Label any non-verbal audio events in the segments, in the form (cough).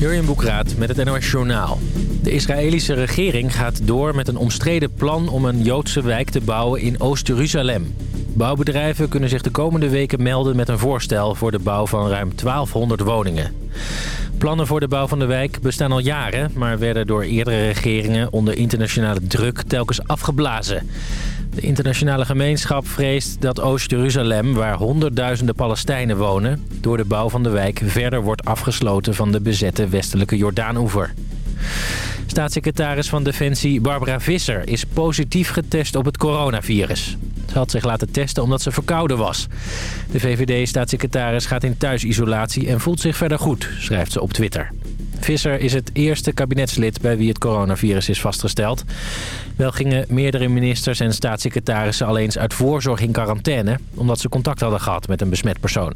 Jurjen Boekraat met het NOS Journaal. De Israëlische regering gaat door met een omstreden plan om een Joodse wijk te bouwen in Oost-Jeruzalem. Bouwbedrijven kunnen zich de komende weken melden met een voorstel voor de bouw van ruim 1200 woningen. Plannen voor de bouw van de wijk bestaan al jaren, maar werden door eerdere regeringen onder internationale druk telkens afgeblazen. De internationale gemeenschap vreest dat Oost-Jeruzalem, waar honderdduizenden Palestijnen wonen... door de bouw van de wijk verder wordt afgesloten van de bezette westelijke Jordaanoever. Staatssecretaris van Defensie Barbara Visser is positief getest op het coronavirus. Ze had zich laten testen omdat ze verkouden was. De VVD-staatssecretaris gaat in thuisisolatie en voelt zich verder goed, schrijft ze op Twitter. Visser is het eerste kabinetslid bij wie het coronavirus is vastgesteld. Wel gingen meerdere ministers en staatssecretarissen al eens uit voorzorg in quarantaine... omdat ze contact hadden gehad met een besmet persoon.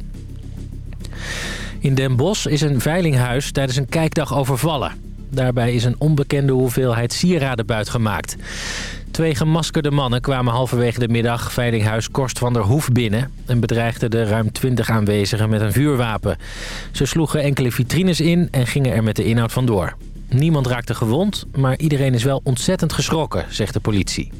In Den Bosch is een veilinghuis tijdens een kijkdag overvallen. Daarbij is een onbekende hoeveelheid sieraden buitgemaakt. Twee gemaskerde mannen kwamen halverwege de middag veilinghuis Korst van der Hoef binnen... en bedreigden de ruim 20 aanwezigen met een vuurwapen. Ze sloegen enkele vitrines in en gingen er met de inhoud vandoor. Niemand raakte gewond, maar iedereen is wel ontzettend geschrokken, zegt de politie.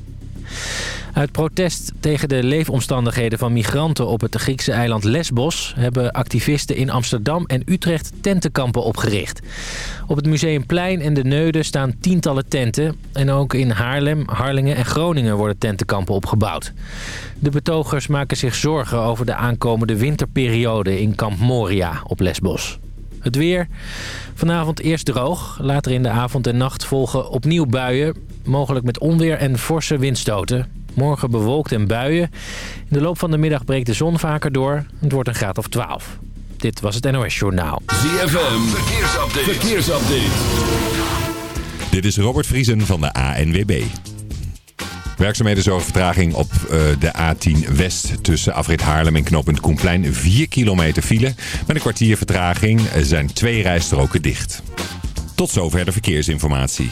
Uit protest tegen de leefomstandigheden van migranten op het Griekse eiland Lesbos... hebben activisten in Amsterdam en Utrecht tentenkampen opgericht. Op het Museumplein en de Neude staan tientallen tenten. En ook in Haarlem, Harlingen en Groningen worden tentenkampen opgebouwd. De betogers maken zich zorgen over de aankomende winterperiode in kamp Moria op Lesbos. Het weer. Vanavond eerst droog. Later in de avond en nacht volgen opnieuw buien. Mogelijk met onweer en forse windstoten. Morgen bewolkt en buien. In de loop van de middag breekt de zon vaker door. Het wordt een graad of 12. Dit was het NOS Journaal. ZFM. Verkeersupdate. Verkeersupdate. Dit is Robert Vriesen van de ANWB. Werkzaamheden zorgen vertraging op uh, de A10 West tussen afrit Haarlem en knooppunt Koenplein. 4 kilometer file. Met een kwartier vertraging zijn twee rijstroken dicht. Tot zover de verkeersinformatie.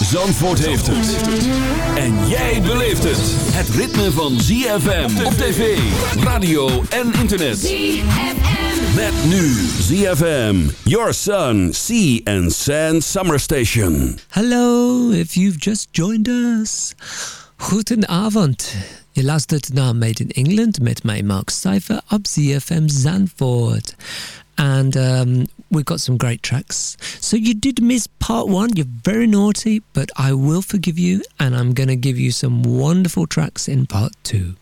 Zandvoort heeft het. En jij beleeft het. Het ritme van ZFM op tv, radio en internet. ZFM. Met nu ZFM, Your Sun, Sea and Sand Summer Station. Hallo, if you've just joined us. Goedenavond. Je luistert naar Made in England met mij Mark Cypher op ZFM Zandvoort. And um, we've got some great tracks. So you did miss part one. You're very naughty, but I will forgive you. And I'm going to give you some wonderful tracks in part two.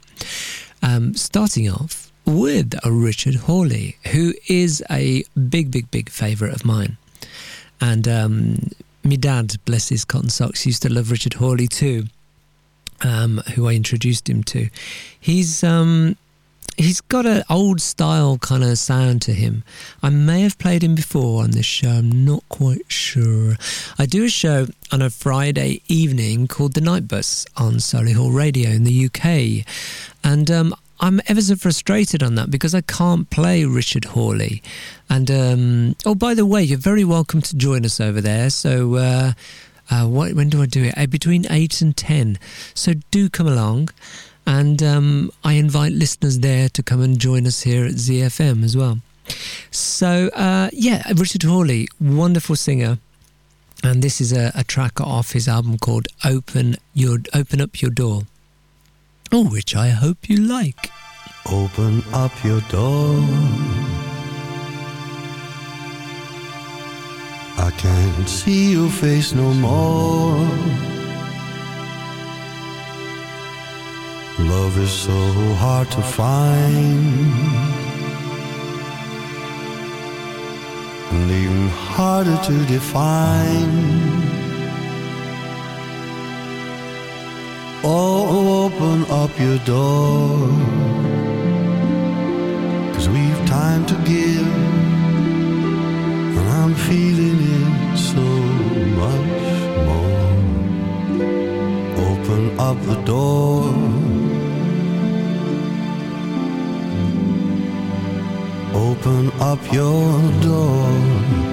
Um, starting off with Richard Hawley, who is a big, big, big favourite of mine. And um, my dad, bless his cotton socks, used to love Richard Hawley too, um, who I introduced him to. He's um, he's got an old style kind of sound to him. I may have played him before on this show. I'm not quite sure. I do a show on a Friday evening called The Night Bus on Solihull Radio in the UK, and um, I'm ever so frustrated on that because I can't play Richard Hawley. And um, oh, by the way, you're very welcome to join us over there. So. Uh, uh, what, when do I do it? Uh, between 8 and 10. So do come along. And um, I invite listeners there to come and join us here at ZFM as well. So, uh, yeah, Richard Hawley, wonderful singer. And this is a, a track off his album called Open, Your, Open Up Your Door. Oh, which I hope you like. Open up your door. I can't see your face no more. Love is so hard to find, and even harder to define. Oh, open up your door, cause we've time to give, and I'm feeling it so much more. Open up the door. Open up your door.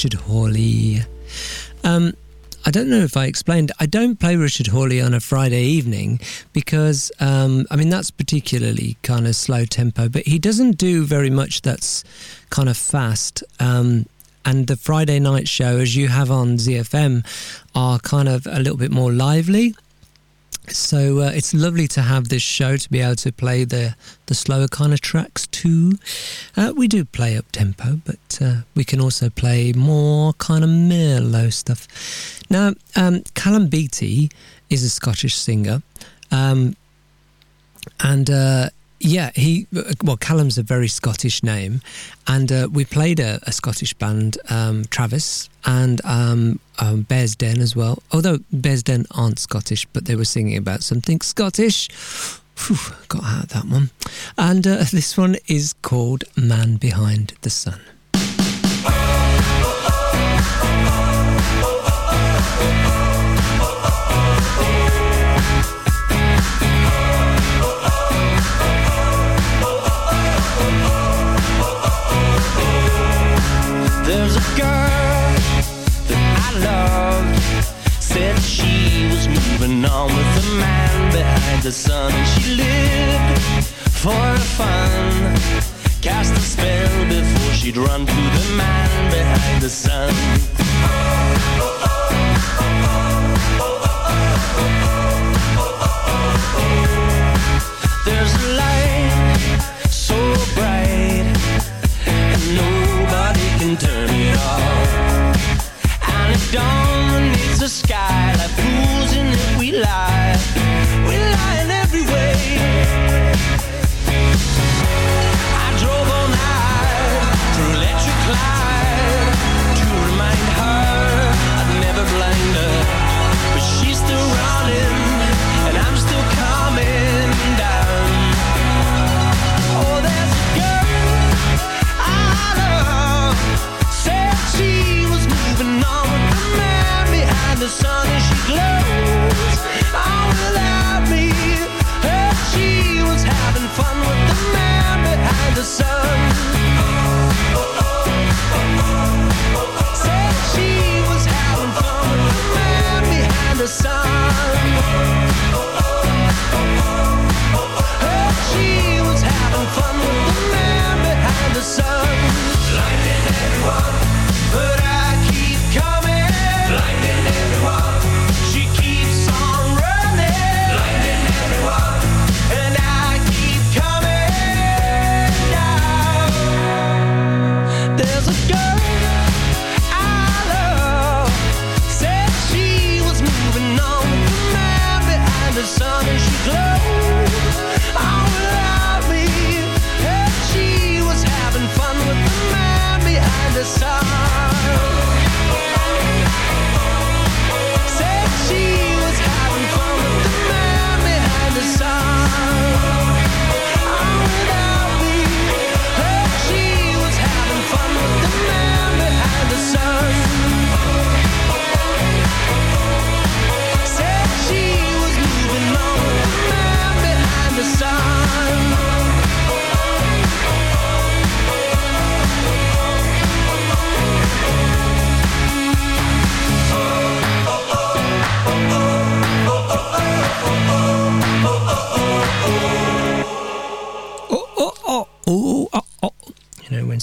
Richard Hawley. Um, I don't know if I explained. I don't play Richard Hawley on a Friday evening because, um, I mean, that's particularly kind of slow tempo. But he doesn't do very much that's kind of fast. Um, and the Friday night show, as you have on ZFM, are kind of a little bit more lively. So uh, it's lovely to have this show to be able to play the the slower kind of tracks too. Uh, we do play up tempo, but uh, we can also play more kind of mellow stuff. Now, um, Callum Beattie is a Scottish singer, um, and uh, yeah, he well, Callum's a very Scottish name, and uh, we played a, a Scottish band, um, Travis, and um, um, Bears Den as well. Although Bears Den aren't Scottish, but they were singing about something Scottish. Phew, got out of that one. And uh, (laughs) this one is called Man Behind the Sun. On with the man behind the sun And she lived for fun Cast a spell before she'd run to the man behind the sun There's a light so bright and nobody can turn it off. And it dawn the sky like pools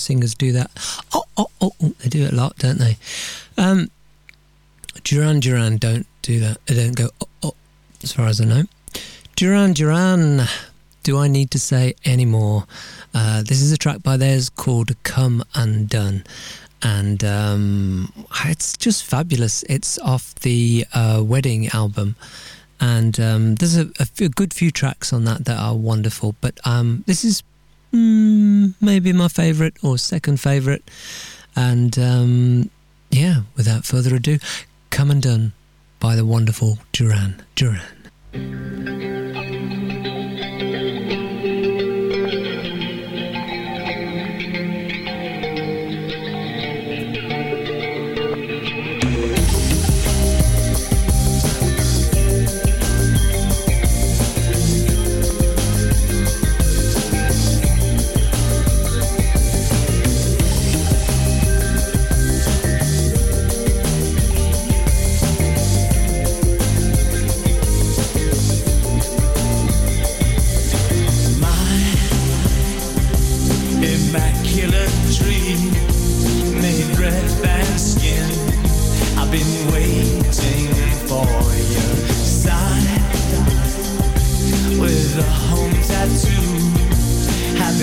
singers do that. Oh, oh, oh, oh. They do it a lot, don't they? Um, Duran Duran don't do that. They don't go, oh, oh, as far as I know. Duran Duran, do I need to say any more? Uh, this is a track by theirs called Come Undone. And um, it's just fabulous. It's off the uh, Wedding album. And um, there's a, a good few tracks on that that are wonderful. But um, this is mm, maybe my favourite or second favourite. And um, yeah, without further ado, Come Undone by the wonderful Duran Duran.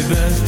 Best.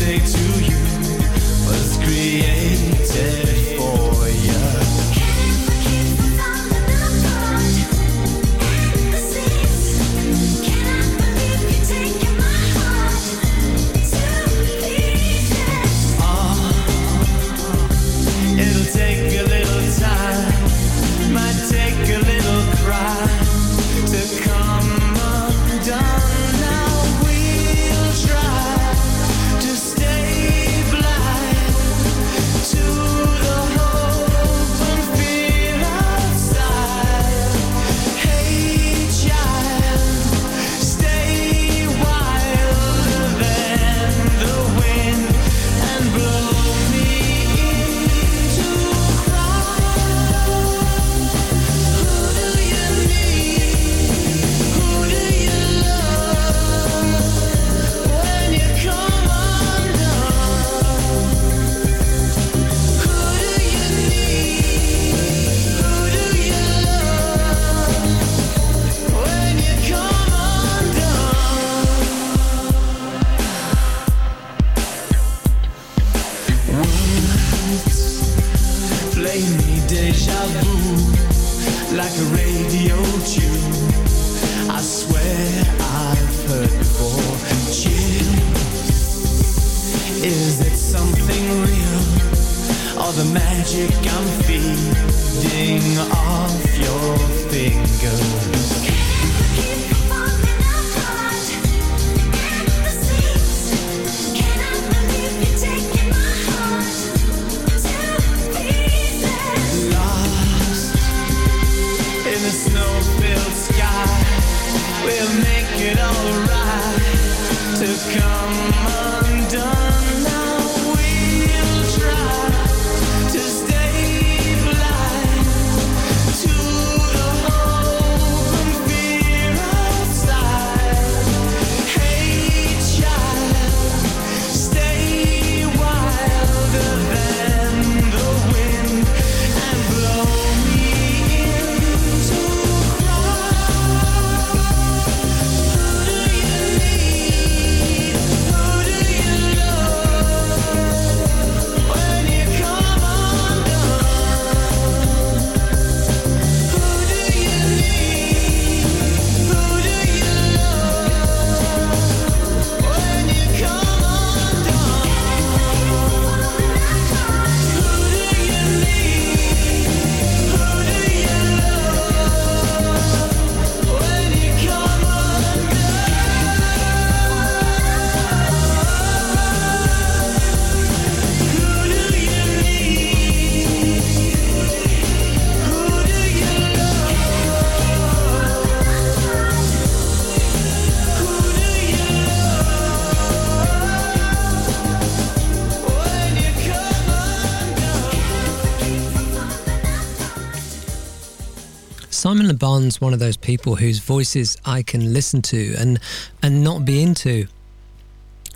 One of those people whose voices I can listen to and and not be into.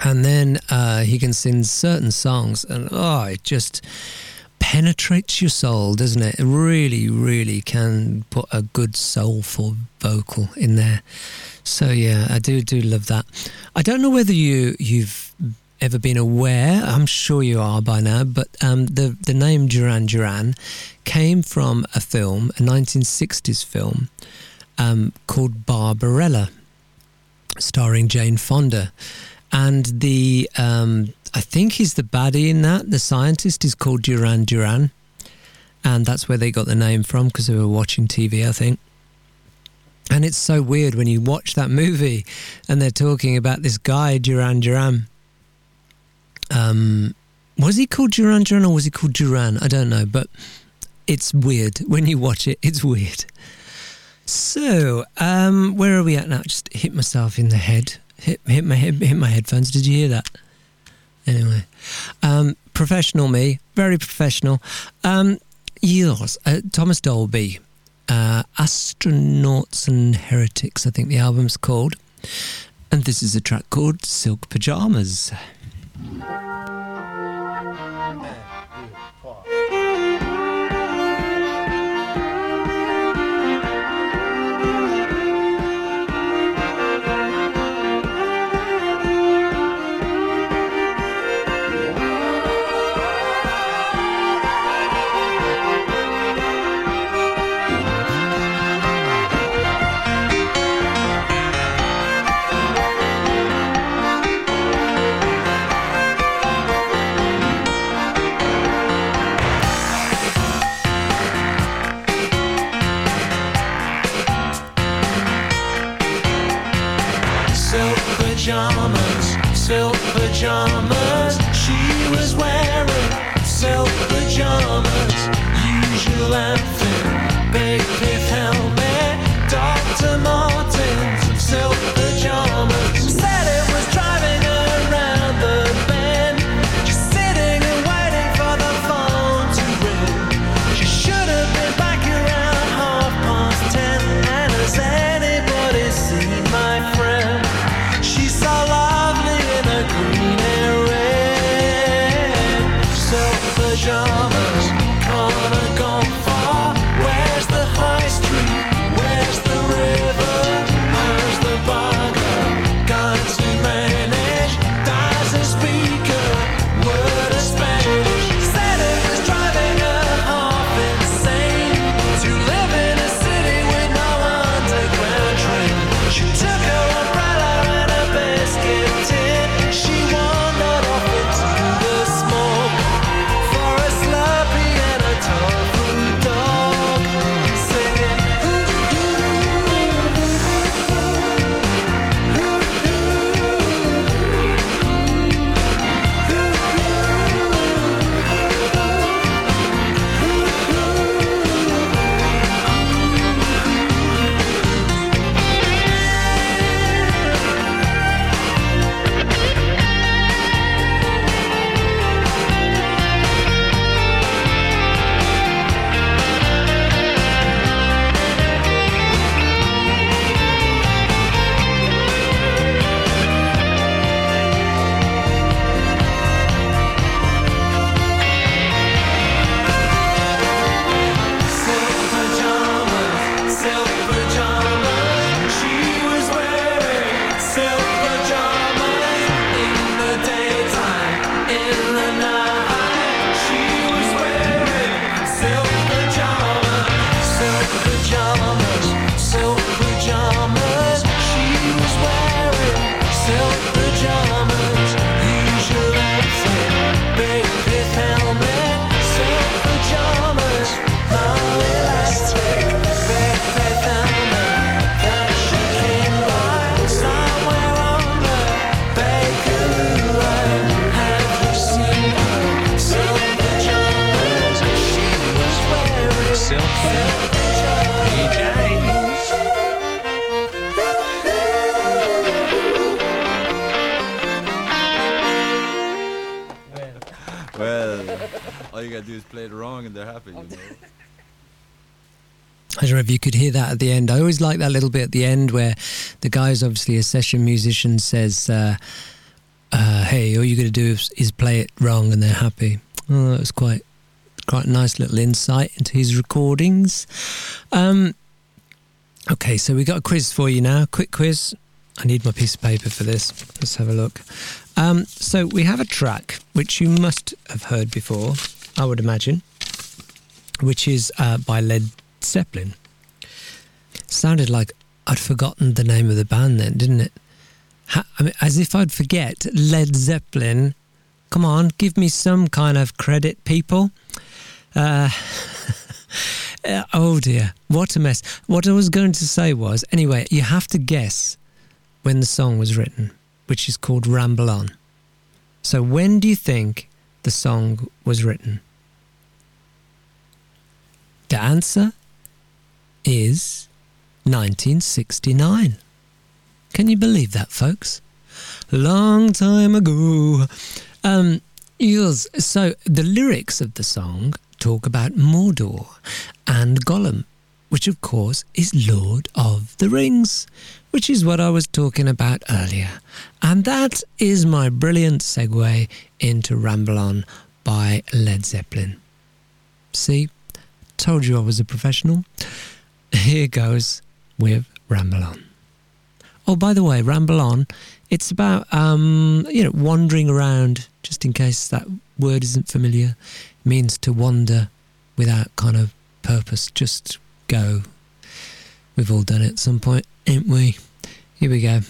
And then uh, he can sing certain songs, and oh, it just penetrates your soul, doesn't it? It really, really can put a good soulful vocal in there. So yeah, I do do love that. I don't know whether you you've ever been aware. I'm sure you are by now, but um, the the name Duran Duran came from a film, a 1960s film um, called Barbarella, starring Jane Fonda, and the um, I think he's the baddie in that. The scientist is called Duran Duran, and that's where they got the name from because they were watching TV, I think. And it's so weird when you watch that movie and they're talking about this guy Duran Duran. Um, was he called Duran Duran or was he called Duran? I don't know, but it's weird (laughs) when you watch it. It's weird. So, um, where are we at now? Just hit myself in the head. Hit hit my head. Hit my headphones. Did you hear that? Anyway, um, professional me, very professional. Um, yes, uh, Thomas Dolby, uh, Astronauts and Heretics. I think the album's called, and this is a track called Silk Pajamas. Silk pajamas. She was wearing silk pajamas. Usual outfit, big pith helmet, Dr. Martens, All you gotta do is play it wrong and they're happy, you know. (laughs) I don't know if you could hear that at the end. I always like that little bit at the end where the guy's obviously a session musician says, uh, uh, "Hey, all you got to do is, is play it wrong, and they're happy." Oh, that was quite quite a nice little insight into his recordings. Um, okay, so we got a quiz for you now. Quick quiz. I need my piece of paper for this. Let's have a look. Um, so we have a track which you must have heard before, I would imagine, which is uh, by Led Zeppelin. Sounded like I'd forgotten the name of the band then, didn't it? Ha- I mean, as if I'd forget Led Zeppelin. Come on, give me some kind of credit, people. Uh, (laughs) oh dear, what a mess. What I was going to say was, anyway, you have to guess when the song was written, which is called Ramble On. So when do you think the song was written? The answer is 1969. Can you believe that, folks? Long time ago. Um, yes, so the lyrics of the song talk about Mordor and Gollum, which of course is Lord of the Rings, which is what I was talking about earlier. And that is my brilliant segue into Ramble On by Led Zeppelin. See, told you I was a professional. Here goes with Ramble On. Oh, by the way, Ramble On, it's about, um, you know, wandering around, just in case that word isn't familiar, means to wander without kind of purpose, just go. We've all done it at some point, ain't we? Here we go.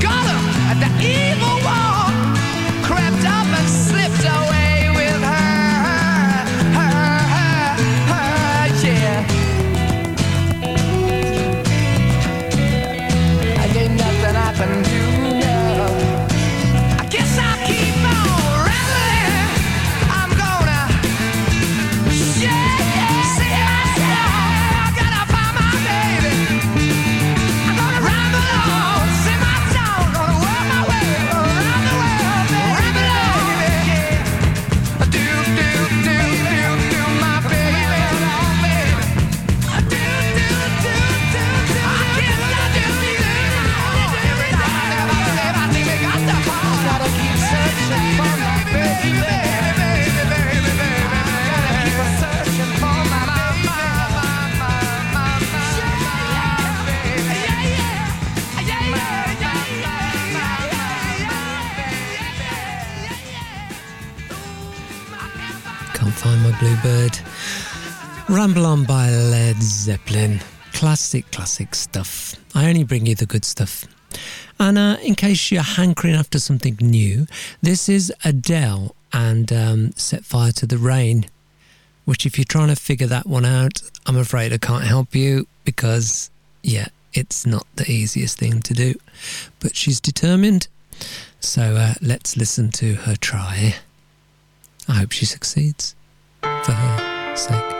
got him at the end. Bluebird. Ramble On by Led Zeppelin. Classic, classic stuff. I only bring you the good stuff. And uh, in case you're hankering after something new, this is Adele and um, Set Fire to the Rain. Which, if you're trying to figure that one out, I'm afraid I can't help you because, yeah, it's not the easiest thing to do. But she's determined. So uh, let's listen to her try. I hope she succeeds for her sake.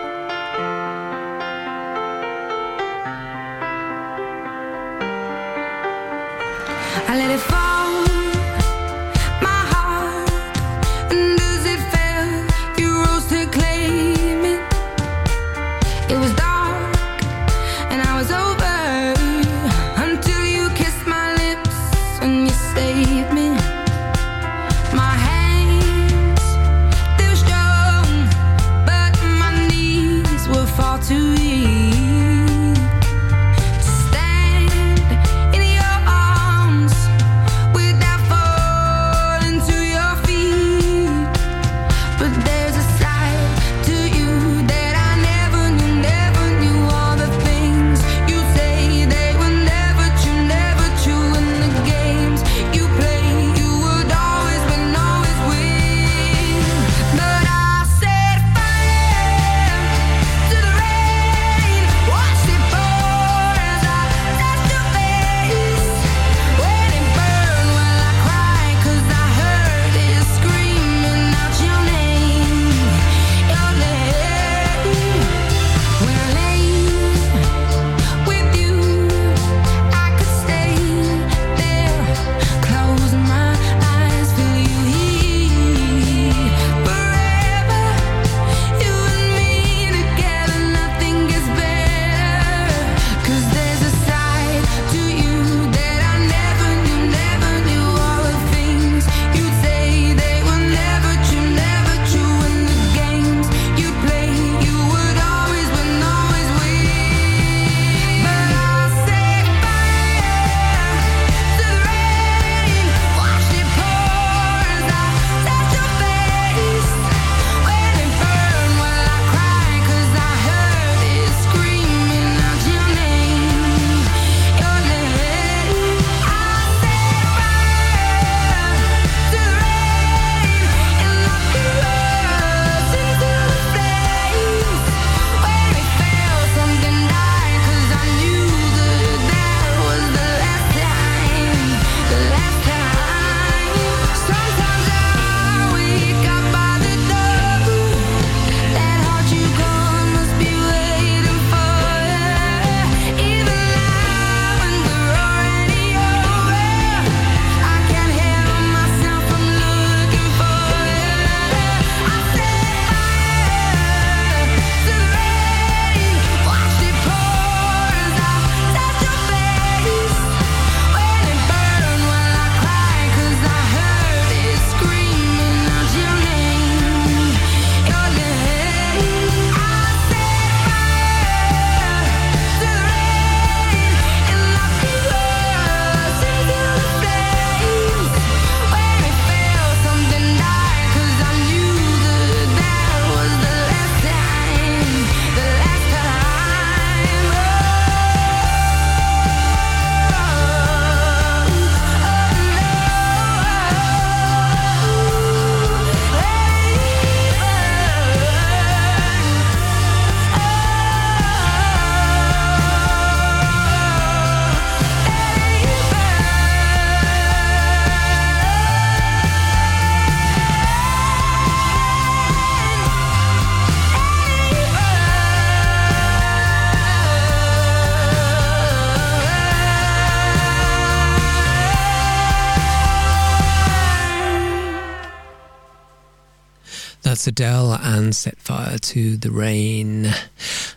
Adele and Set Fire to the Rain.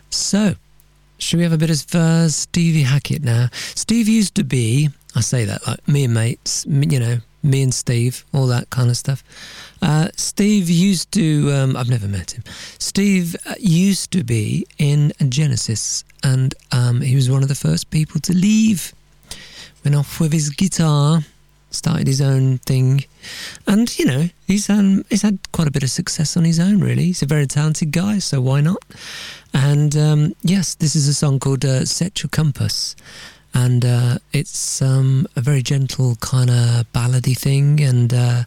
So, should we have a bit of uh, Stevie Hackett now? Steve used to be, I say that like me and mates, you know, me and Steve, all that kind of stuff. Uh, Steve used to, um, I've never met him. Steve uh, used to be in Genesis, and um, he was one of the first people to leave. Went off with his guitar started his own thing, and you know he's um he's had quite a bit of success on his own. Really, he's a very talented guy, so why not? And um, yes, this is a song called uh, "Set Your Compass," and uh, it's um, a very gentle kind of ballady thing, and uh,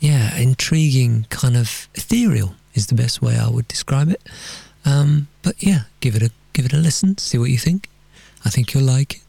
yeah, intriguing, kind of ethereal is the best way I would describe it. Um, but yeah, give it a give it a listen, see what you think. I think you'll like it.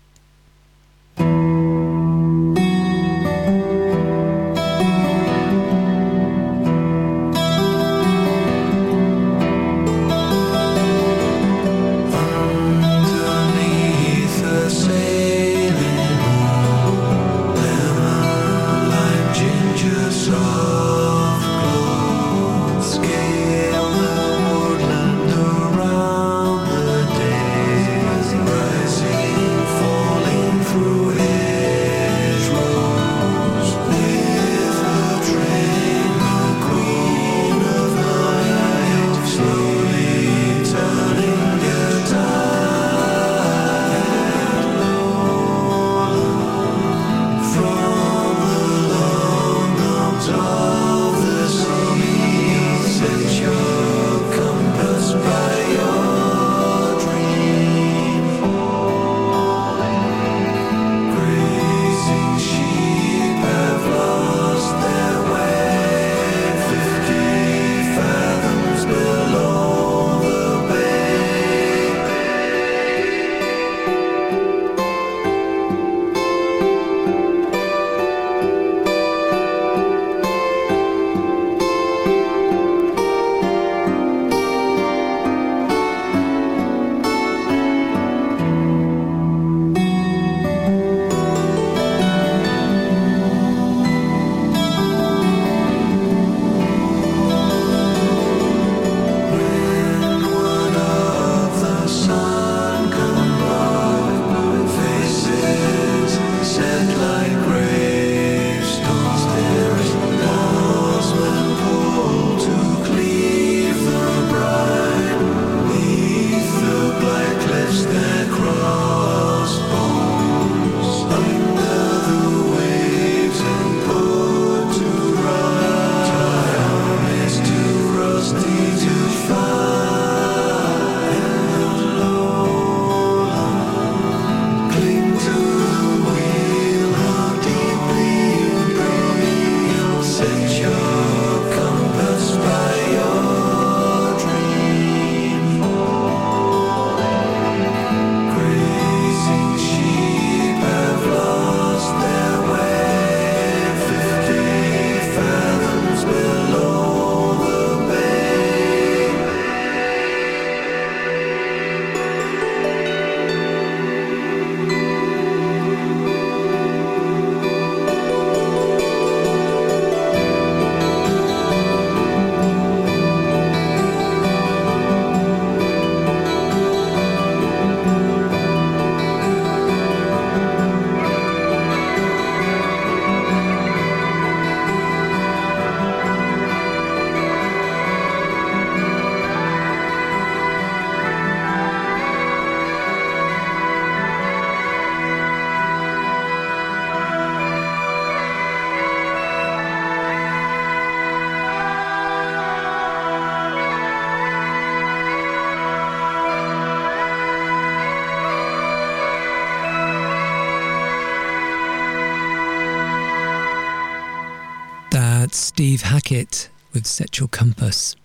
Hackett with Set Your Compass.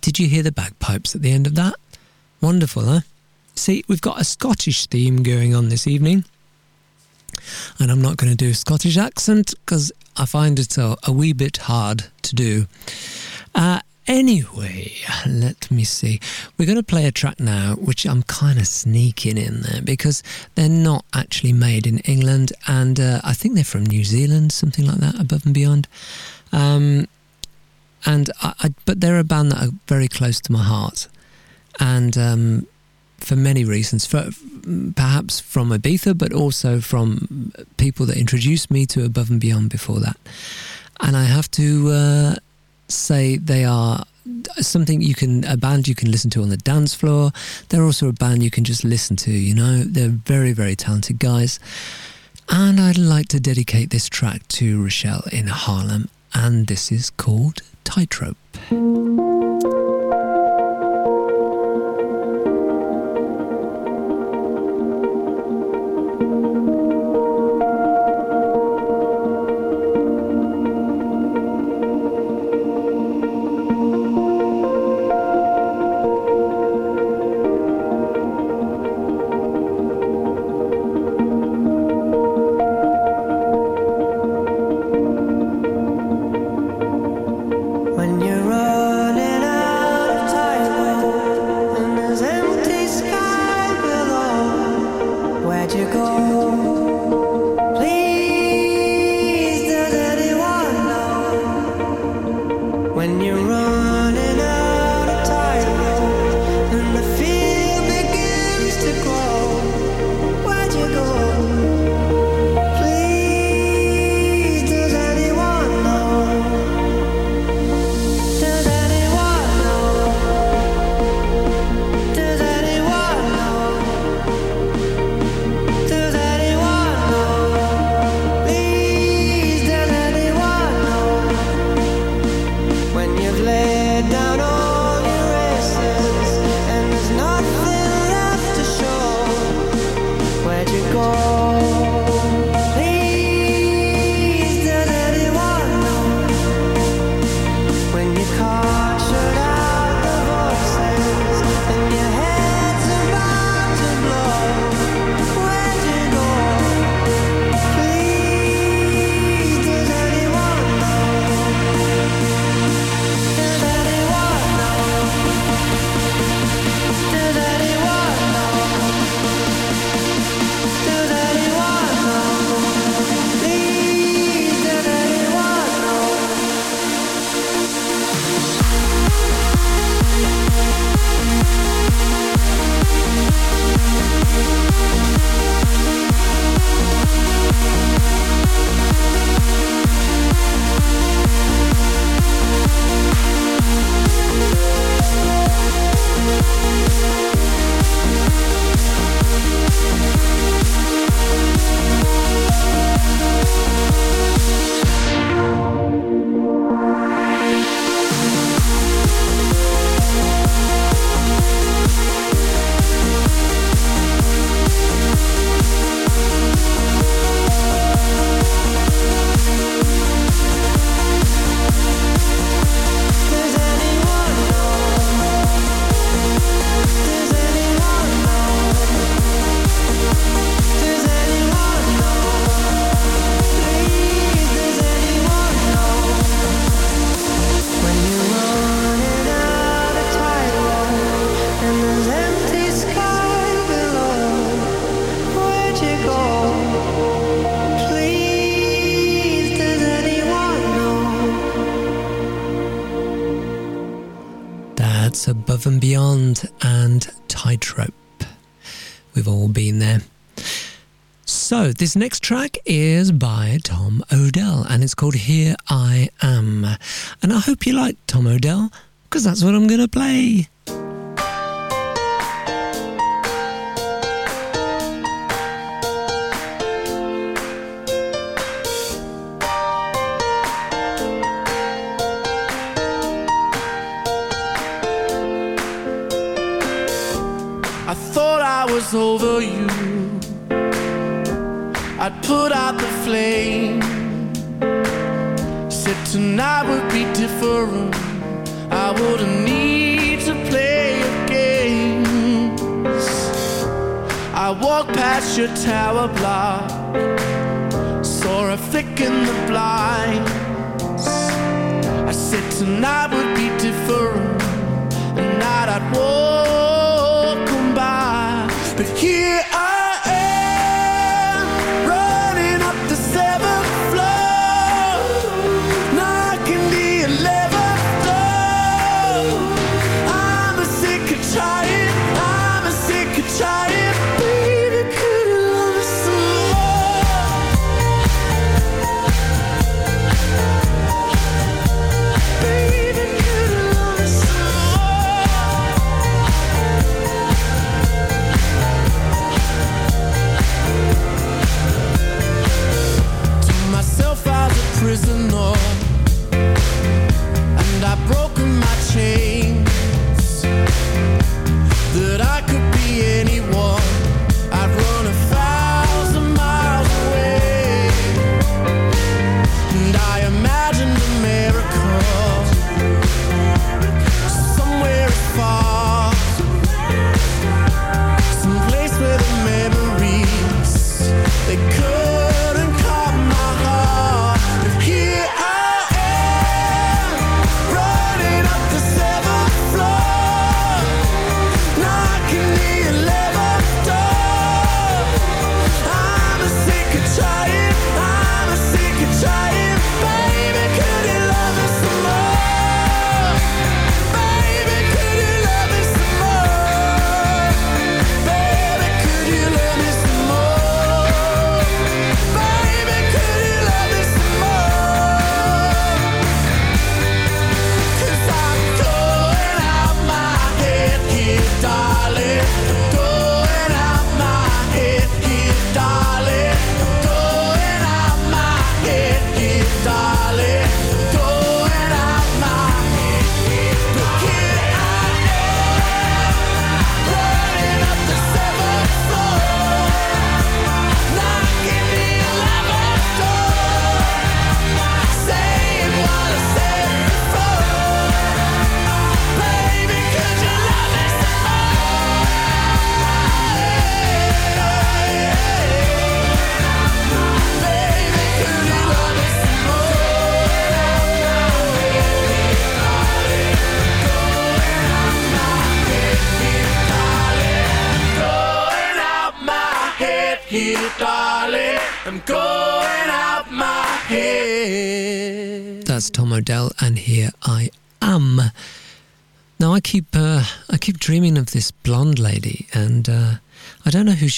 Did you hear the bagpipes at the end of that? Wonderful, huh? See, we've got a Scottish theme going on this evening. And I'm not going to do a Scottish accent because I find it a, a wee bit hard to do. Uh, anyway, let me see. We're going to play a track now, which I'm kind of sneaking in there because they're not actually made in England, and uh, I think they're from New Zealand, something like that, above and beyond. Um, and I, I, but they're a band that are very close to my heart, and um, for many reasons, for, perhaps from Ibiza, but also from people that introduced me to Above and Beyond before that. And I have to uh, say they are something you can a band you can listen to on the dance floor. They're also a band you can just listen to. You know, they're very very talented guys. And I'd like to dedicate this track to Rochelle in Haarlem and this is called Tightrope. This next track is by Tom Odell and it's called Here I Am. And I hope you like Tom Odell because that's what I'm going to play. flame. Said tonight would be different. I wouldn't need to play games. I walked past your tower block Saw a flick in the blinds. I said tonight would be different. And night I'd walk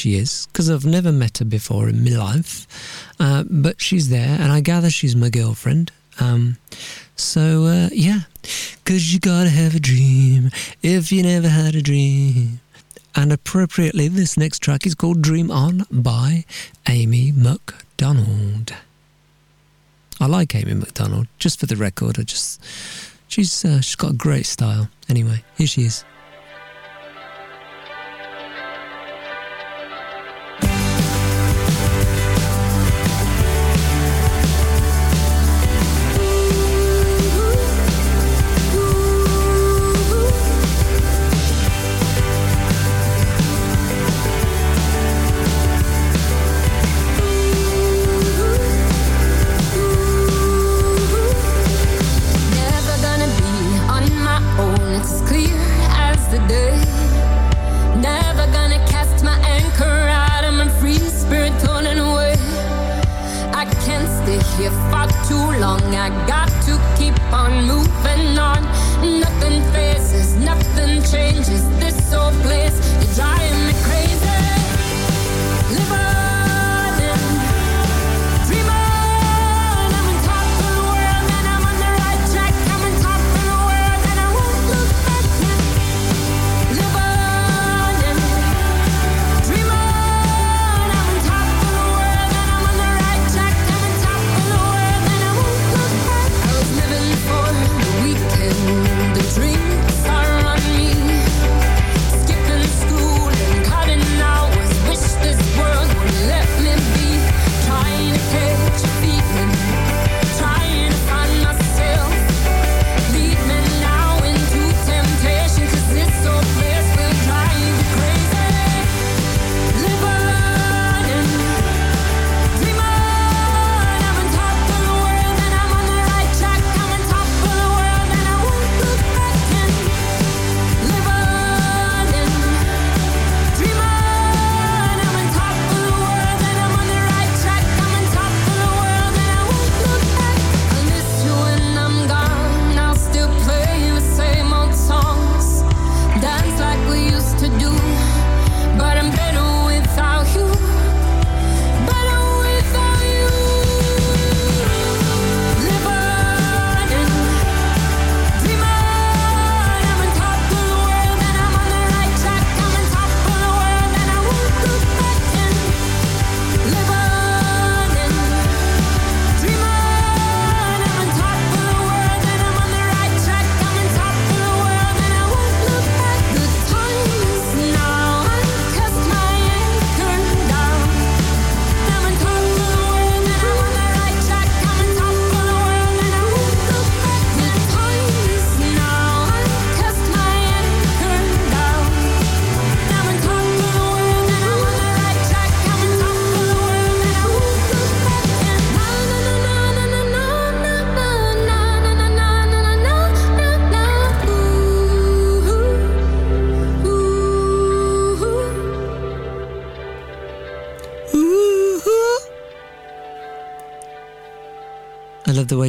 she is because I've never met her before in my life. Uh, but she's there, and I gather she's my girlfriend. Um, so, uh, yeah, because you gotta have a dream if you never had a dream. And appropriately, this next track is called Dream On by Amy Macdonald. I like Amy Macdonald, just for the record. I just, she's, uh, she's got a great style. Anyway, here she is.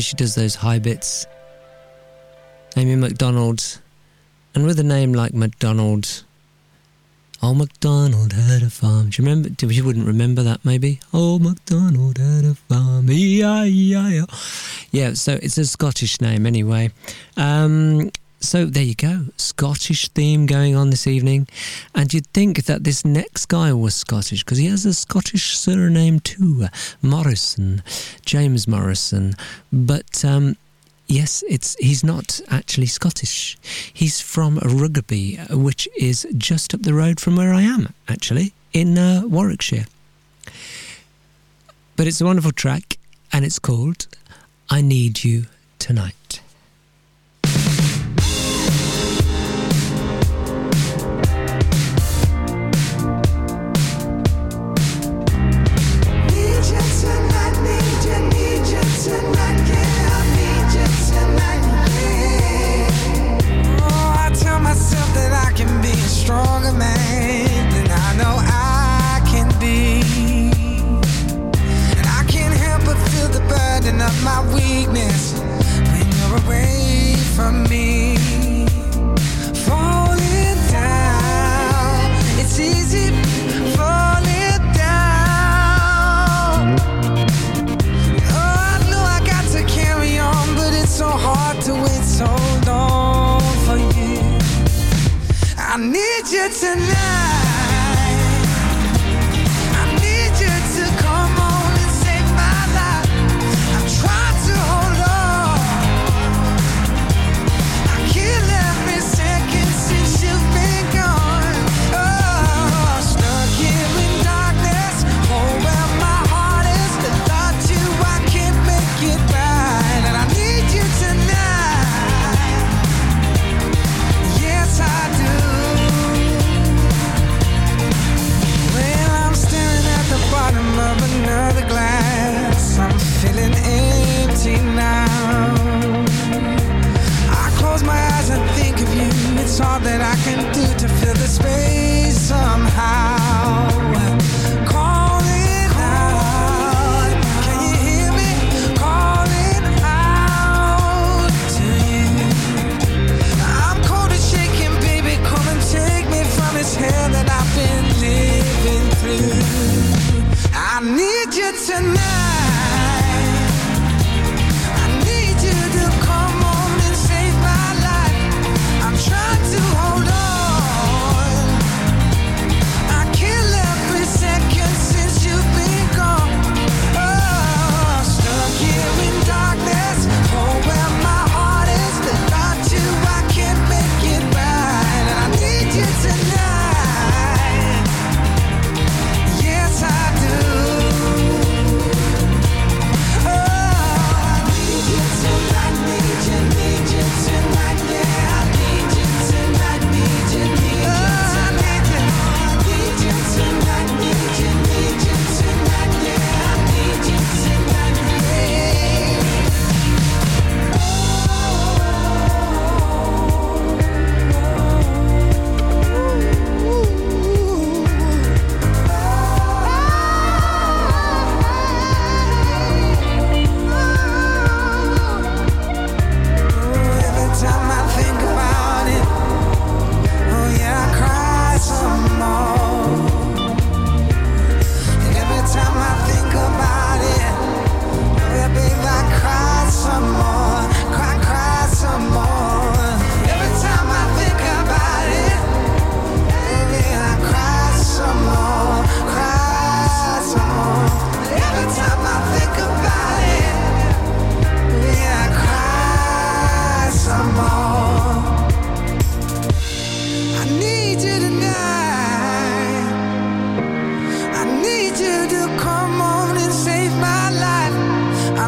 she does those high bits. Amy Macdonald. And with a name like McDonald, Oh, MacDonald had a farm. Do you remember? You wouldn't remember that, maybe? Oh, MacDonald had a farm. E-I-E-I-O. Yeah, so it's a Scottish name anyway. Um, so there you go, Scottish theme going on this evening. And you'd think that this next guy was Scottish because he has a Scottish surname too Morrison, James Morrison. But um, yes, it's he's not actually Scottish. He's from Rugby, which is just up the road from where I am, actually, in uh, Warwickshire. But it's a wonderful track and it's called I Need You Tonight.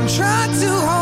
I'm hard. to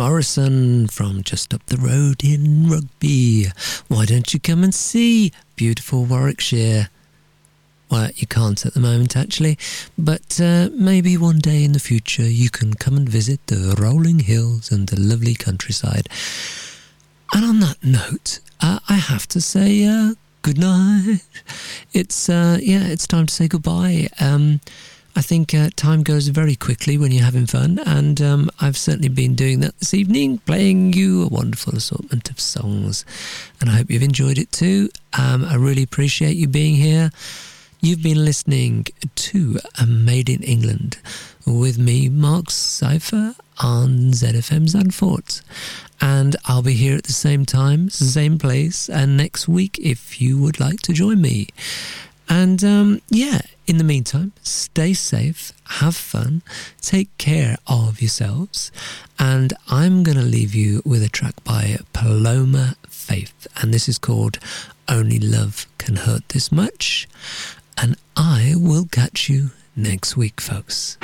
Morrison from just up the road in Rugby. Why don't you come and see beautiful Warwickshire? Well, you can't at the moment, actually, but uh, maybe one day in the future you can come and visit the rolling hills and the lovely countryside. And on that note, uh, I have to say uh, good night. It's uh, yeah, it's time to say goodbye. Um, I think uh, time goes very quickly when you're having fun, and um, I've certainly been doing that this evening, playing you a wonderful assortment of songs. And I hope you've enjoyed it too. Um, I really appreciate you being here. You've been listening to Made in England with me, Mark Cypher, on ZFM Zandvoort. And I'll be here at the same time, same place, and next week if you would like to join me. And um, yeah, in the meantime, stay safe, have fun, take care of yourselves. And I'm going to leave you with a track by Paloma Faith. And this is called Only Love Can Hurt This Much. And I will catch you next week, folks.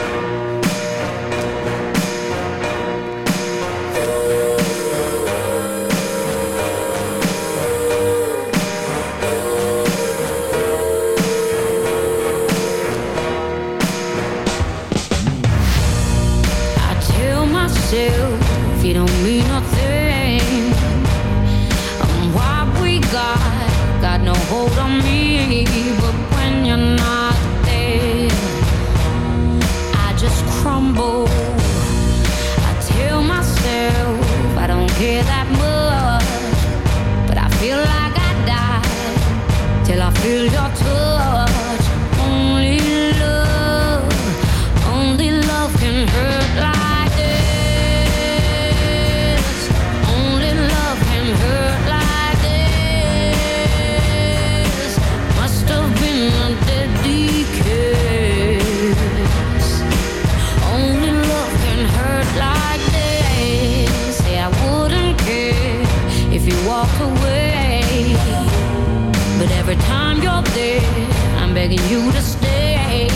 Begging you to stay.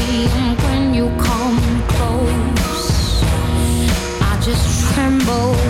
When you come close, I just tremble.